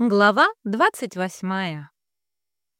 Глава 28.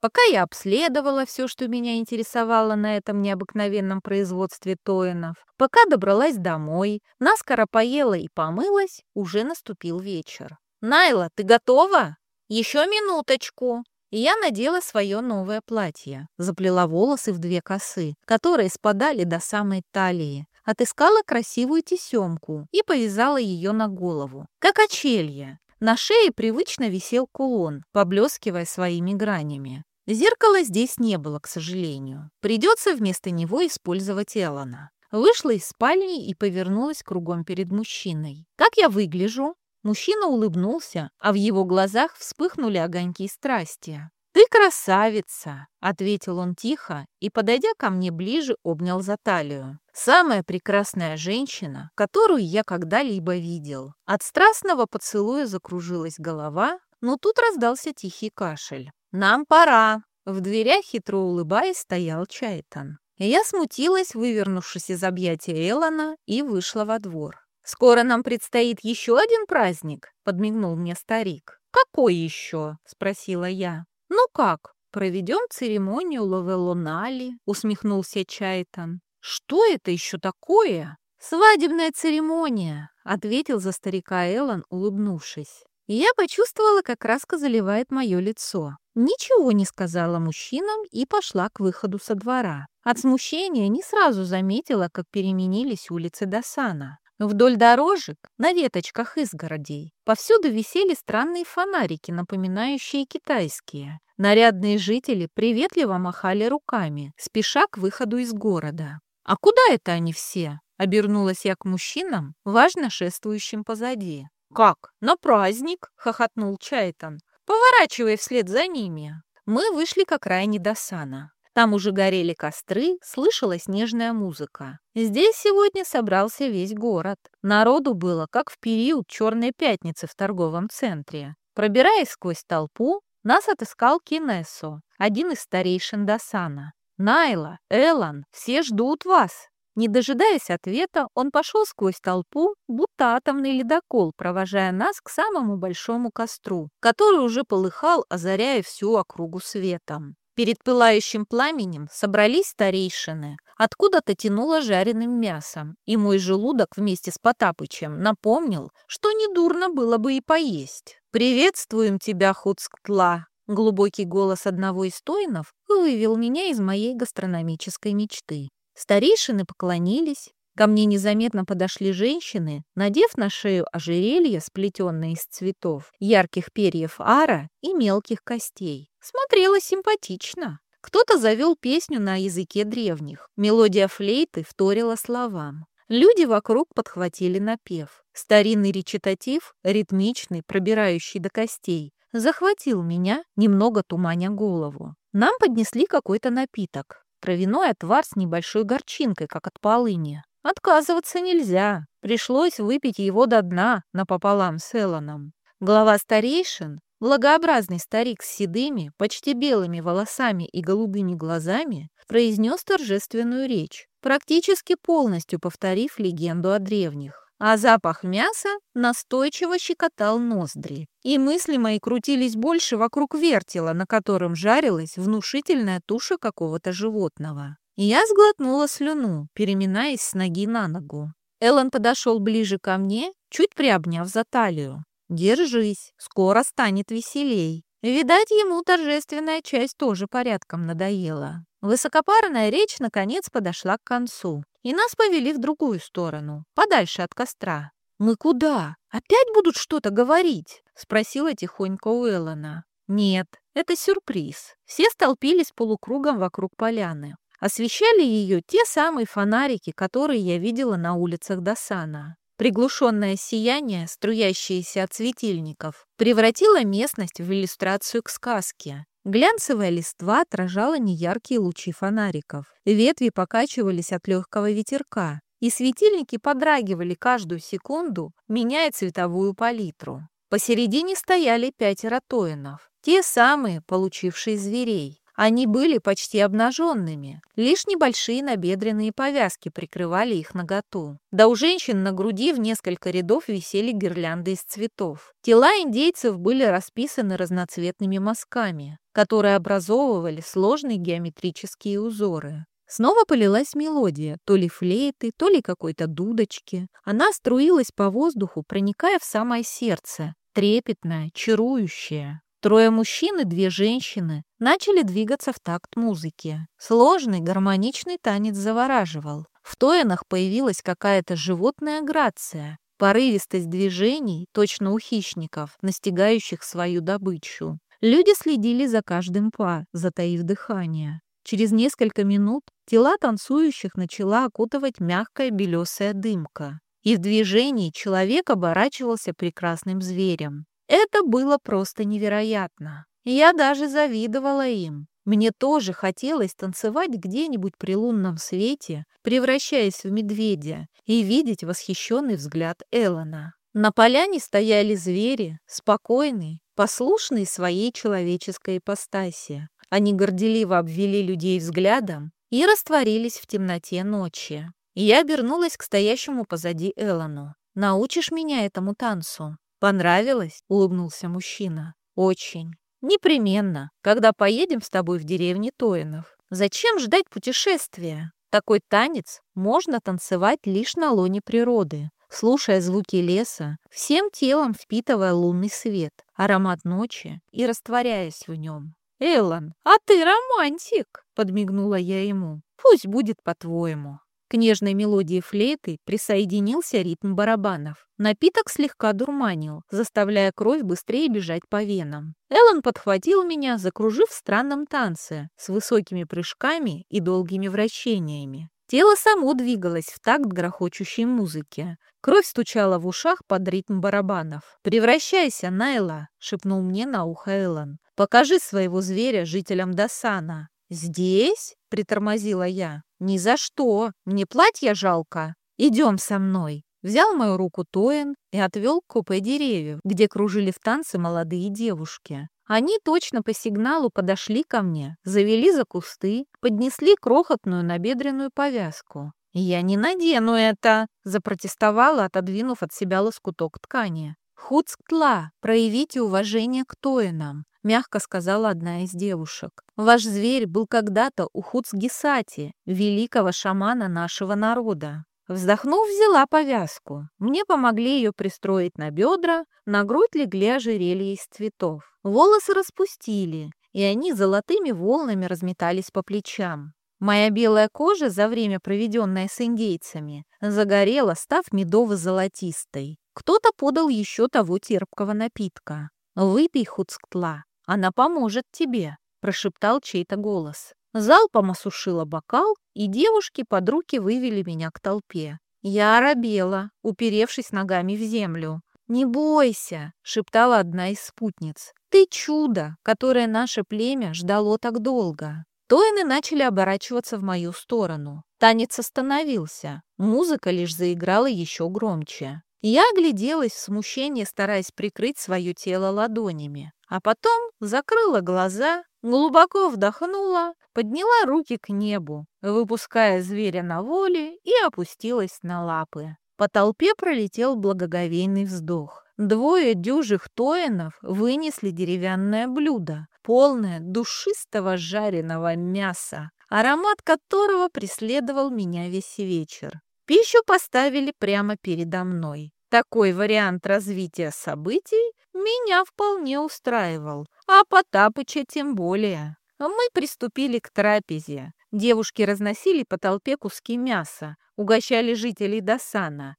Пока я обследовала все, что меня интересовало на этом необыкновенном производстве Тоинов, пока добралась домой, наскоро поела и помылась, уже наступил вечер. «Найла, ты готова? Еще минуточку!» И я надела свое новое платье, заплела волосы в две косы, которые спадали до самой талии, отыскала красивую тесемку и повязала ее на голову, как очелье, на шее привычно висел кулон, поблескивая своими гранями. Зеркала здесь не было, к сожалению. Придется вместо него использовать Эллона. Вышла из спальни и повернулась кругом перед мужчиной. «Как я выгляжу?» Мужчина улыбнулся, а в его глазах вспыхнули огоньки страсти. «Ты красавица!» — ответил он тихо и, подойдя ко мне ближе, обнял за талию. «Самая прекрасная женщина, которую я когда-либо видел». От страстного поцелуя закружилась голова, но тут раздался тихий кашель. «Нам пора!» В дверях, хитро улыбаясь, стоял Чайтан. Я смутилась, вывернувшись из объятия Эллона, и вышла во двор. «Скоро нам предстоит еще один праздник», — подмигнул мне старик. «Какой еще?» — спросила я. «Ну как, проведем церемонию Лавелонали?» — усмехнулся Чайтан. «Что это еще такое?» «Свадебная церемония», — ответил за старика Эллен, улыбнувшись. Я почувствовала, как краска заливает мое лицо. Ничего не сказала мужчинам и пошла к выходу со двора. От смущения не сразу заметила, как переменились улицы Досана. Вдоль дорожек, на веточках изгородей, повсюду висели странные фонарики, напоминающие китайские. Нарядные жители приветливо махали руками, спеша к выходу из города. «А куда это они все?» — обернулась я к мужчинам, важно шествующим позади. «Как? На праздник?» — хохотнул Чайтан, поворачивая вслед за ними. Мы вышли к окраине Досана. Там уже горели костры, слышалась нежная музыка. Здесь сегодня собрался весь город. Народу было, как в период Черной пятницы в торговом центре. Пробираясь сквозь толпу, нас отыскал Кинессо, один из старейшин Досана. «Найла, Элан, все ждут вас!» Не дожидаясь ответа, он пошел сквозь толпу, будто атомный ледокол, провожая нас к самому большому костру, который уже полыхал, озаряя всю округу светом. Перед пылающим пламенем собрались старейшины. Откуда-то тянуло жареным мясом, и мой желудок вместе с Потапычем напомнил, что недурно было бы и поесть. «Приветствуем тебя, Хуцктла!» Глубокий голос одного из тоинов вывел меня из моей гастрономической мечты. Старейшины поклонились, Ко мне незаметно подошли женщины, надев на шею ожерелье, сплетенное из цветов, ярких перьев ара и мелких костей. Смотрело симпатично. Кто-то завел песню на языке древних. Мелодия флейты вторила словам. Люди вокруг подхватили напев. Старинный речитатив, ритмичный, пробирающий до костей, захватил меня, немного туманя голову. Нам поднесли какой-то напиток. Травяной отвар с небольшой горчинкой, как от полыни. Отказываться нельзя. Пришлось выпить его до дна напополам с Эллоном. Глава старейшин, благообразный старик с седыми, почти белыми волосами и голубыми глазами, произнес торжественную речь, практически полностью повторив легенду о древних. А запах мяса настойчиво щекотал ноздри. И мысли мои крутились больше вокруг вертела, на котором жарилась внушительная туша какого-то животного. Я сглотнула слюну, переминаясь с ноги на ногу. Эллен подошел ближе ко мне, чуть приобняв за талию. «Держись, скоро станет веселей». Видать, ему торжественная часть тоже порядком надоела. Высокопарная речь, наконец, подошла к концу, и нас повели в другую сторону, подальше от костра. «Мы куда? Опять будут что-то говорить?» — спросила тихонько у Эллона. «Нет, это сюрприз». Все столпились полукругом вокруг поляны. Освещали ее те самые фонарики, которые я видела на улицах Досана. Приглушенное сияние, струящееся от светильников, превратило местность в иллюстрацию к сказке. Глянцевая листва отражала неяркие лучи фонариков. Ветви покачивались от легкого ветерка, и светильники подрагивали каждую секунду, меняя цветовую палитру. Посередине стояли пятеро тоинов, те самые, получившие зверей. Они были почти обнаженными, лишь небольшие набедренные повязки прикрывали их наготу. Да у женщин на груди в несколько рядов висели гирлянды из цветов. Тела индейцев были расписаны разноцветными мазками, которые образовывали сложные геометрические узоры. Снова полилась мелодия, то ли флейты, то ли какой-то дудочки. Она струилась по воздуху, проникая в самое сердце, трепетная, чарующая. Трое мужчин и две женщины начали двигаться в такт музыки. Сложный гармоничный танец завораживал. В тоинах появилась какая-то животная грация, порывистость движений, точно у хищников, настигающих свою добычу. Люди следили за каждым па, затаив дыхание. Через несколько минут тела танцующих начала окутывать мягкая белесая дымка. И в движении человек оборачивался прекрасным зверем. Это было просто невероятно. Я даже завидовала им. Мне тоже хотелось танцевать где-нибудь при лунном свете, превращаясь в медведя, и видеть восхищенный взгляд Эллона. На поляне стояли звери, спокойные, послушные своей человеческой ипостаси. Они горделиво обвели людей взглядом и растворились в темноте ночи. Я обернулась к стоящему позади Эллону. «Научишь меня этому танцу?» «Понравилось?» — улыбнулся мужчина. «Очень. Непременно, когда поедем с тобой в деревню Тоинов. Зачем ждать путешествия? Такой танец можно танцевать лишь на лоне природы, слушая звуки леса, всем телом впитывая лунный свет, аромат ночи и растворяясь в нем. «Эллан, а ты романтик!» — подмигнула я ему. «Пусть будет по-твоему». К нежной мелодии флейты присоединился ритм барабанов. Напиток слегка дурманил, заставляя кровь быстрее бежать по венам. Эллен подхватил меня, закружив в странном танце, с высокими прыжками и долгими вращениями. Тело само двигалось в такт грохочущей музыки. Кровь стучала в ушах под ритм барабанов. «Превращайся, Найла!» — шепнул мне на ухо Эллен. «Покажи своего зверя жителям Досана». «Здесь?» — притормозила я. «Ни за что! Мне платье жалко! Идем со мной!» Взял мою руку Тоин и отвел к купе деревьев, где кружили в танце молодые девушки. Они точно по сигналу подошли ко мне, завели за кусты, поднесли крохотную набедренную повязку. «Я не надену это!» — запротестовала, отодвинув от себя лоскуток ткани. «Хуцктла, проявите уважение к Тоинам мягко сказала одна из девушек. «Ваш зверь был когда-то у Хуцгисати, великого шамана нашего народа». Вздохнув, взяла повязку. Мне помогли ее пристроить на бедра, на грудь легли ожерелья из цветов. Волосы распустили, и они золотыми волнами разметались по плечам. Моя белая кожа, за время проведенное с индейцами, загорела, став медово-золотистой. Кто-то подал еще того терпкого напитка. «Выпей, Хуцктла, она поможет тебе», — прошептал чей-то голос. Залпом осушила бокал, и девушки под руки вывели меня к толпе. Я оробела, уперевшись ногами в землю. «Не бойся», — шептала одна из спутниц. «Ты чудо, которое наше племя ждало так долго». Тоины начали оборачиваться в мою сторону. Танец остановился. Музыка лишь заиграла еще громче. Я огляделась в смущении, стараясь прикрыть свое тело ладонями. А потом закрыла глаза, глубоко вдохнула, подняла руки к небу, выпуская зверя на воле и опустилась на лапы. По толпе пролетел благоговейный вздох. Двое дюжих тоинов вынесли деревянное блюдо, полное душистого жареного мяса, аромат которого преследовал меня весь вечер. Пищу поставили прямо передо мной. Такой вариант развития событий меня вполне устраивал, а Потапыча тем более. Мы приступили к трапезе. Девушки разносили по толпе куски мяса, угощали жителей Досана.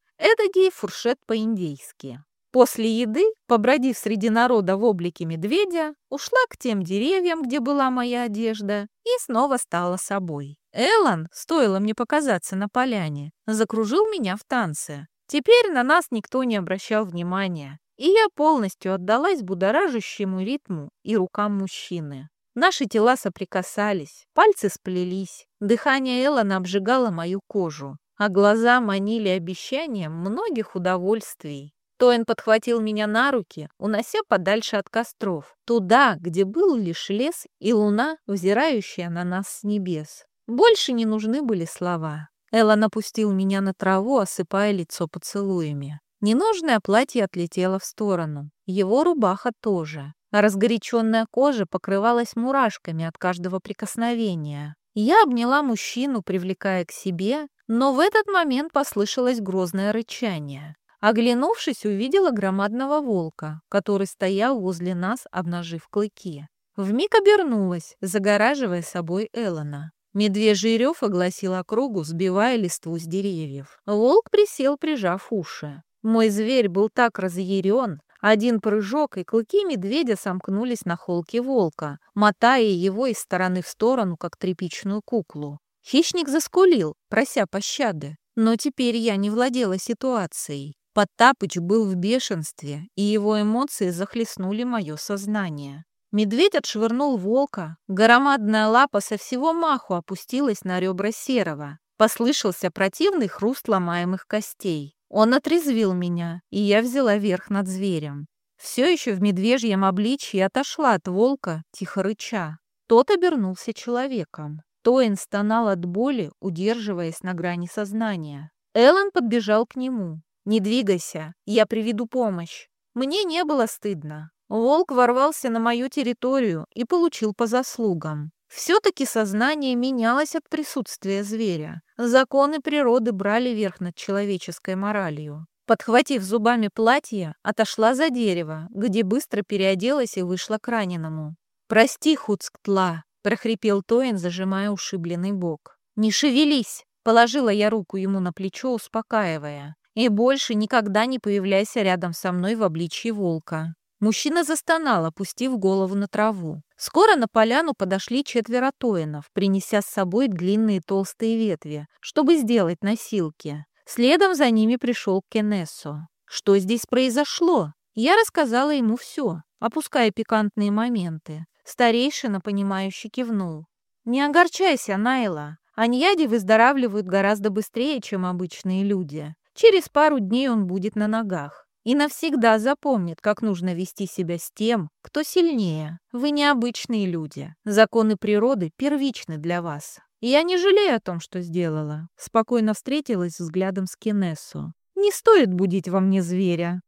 Гей фуршет по-индейски. После еды, побродив среди народа в облике медведя, ушла к тем деревьям, где была моя одежда, и снова стала собой. Эллен, стоило мне показаться на поляне, закружил меня в танце. Теперь на нас никто не обращал внимания, и я полностью отдалась будоражащему ритму и рукам мужчины. Наши тела соприкасались, пальцы сплелись, дыхание Эллона обжигало мою кожу, а глаза манили обещанием многих удовольствий. Тоин подхватил меня на руки, унося подальше от костров, туда, где был лишь лес и луна, взирающая на нас с небес. Больше не нужны были слова. Эллен опустил меня на траву, осыпая лицо поцелуями. Ненужное платье отлетело в сторону. Его рубаха тоже. Разгоряченная кожа покрывалась мурашками от каждого прикосновения. Я обняла мужчину, привлекая к себе, но в этот момент послышалось грозное рычание. Оглянувшись, увидела громадного волка, который стоял возле нас, обнажив клыки. Вмиг обернулась, загораживая собой Эллона. Медвежий рев огласил округу, сбивая листву с деревьев. Волк присел, прижав уши. Мой зверь был так разъярен, один прыжок, и клыки медведя сомкнулись на холке волка, мотая его из стороны в сторону, как тряпичную куклу. Хищник заскулил, прося пощады. Но теперь я не владела ситуацией. Потапыч был в бешенстве, и его эмоции захлестнули мое сознание. Медведь отшвырнул волка, громадная лапа со всего маху опустилась на ребра серого. Послышался противный хруст ломаемых костей. Он отрезвил меня, и я взяла верх над зверем. Все еще в медвежьем обличье отошла от волка, тихо рыча. Тот обернулся человеком. Тоин стонал от боли, удерживаясь на грани сознания. Эллен подбежал к нему. «Не двигайся, я приведу помощь». Мне не было стыдно. Волк ворвался на мою территорию и получил по заслугам. Все-таки сознание менялось от присутствия зверя. Законы природы брали верх над человеческой моралью. Подхватив зубами платье, отошла за дерево, где быстро переоделась и вышла к раненому. «Прости, Хуцктла», — прохрипел Тоин, зажимая ушибленный бок. «Не шевелись!» — положила я руку ему на плечо, успокаивая. «И больше никогда не появляйся рядом со мной в обличье волка». Мужчина застонал, опустив голову на траву. Скоро на поляну подошли четверо тоинов, принеся с собой длинные толстые ветви, чтобы сделать носилки. Следом за ними пришел Кенессо. Что здесь произошло? Я рассказала ему все, опуская пикантные моменты. Старейшина, понимающе кивнул. «Не огорчайся, Найла. Аньяди выздоравливают гораздо быстрее, чем обычные люди. Через пару дней он будет на ногах и навсегда запомнит, как нужно вести себя с тем, кто сильнее. Вы необычные люди. Законы природы первичны для вас. Я не жалею о том, что сделала. Спокойно встретилась взглядом с Кинессу. Не стоит будить во мне зверя.